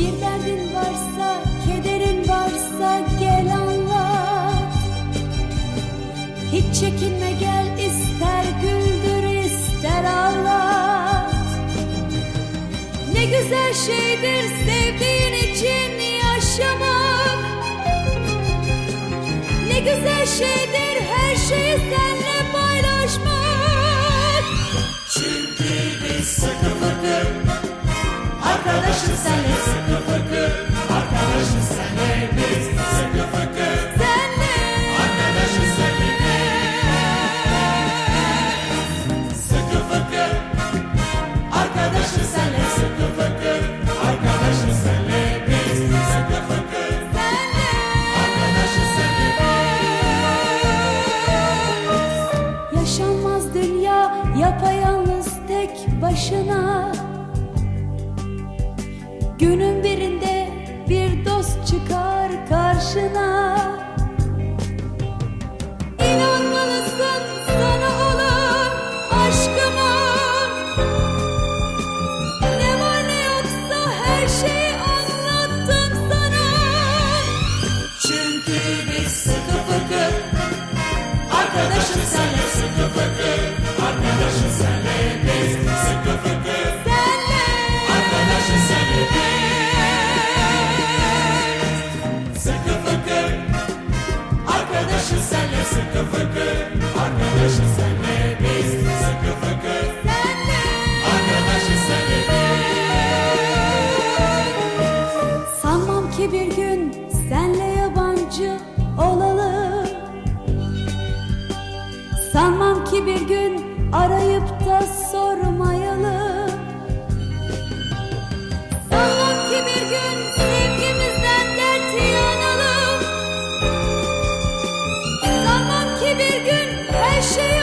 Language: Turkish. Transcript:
Bir derdin varsa, kederin varsa gel anlat. Hiç çekinme gel ister güldür ister ağlat. Ne güzel şeydir sevdiğin için yaşamak. Ne güzel şeydir her şeyi senle paylaşmak. Başına. Günün birinde bir dost çıkar karşına. İnanmalısın sana olan aşkıma. Ne var ne yoksa her şeyi anlattım sana. Çünkü biz sıkı fıkı Arkadaşız senle sıkı fıkı Arkadaşız senle Sanmam ki bir gün senle yabancı olalım. Sanmam ki bir gün arayıp da sormayalım 谁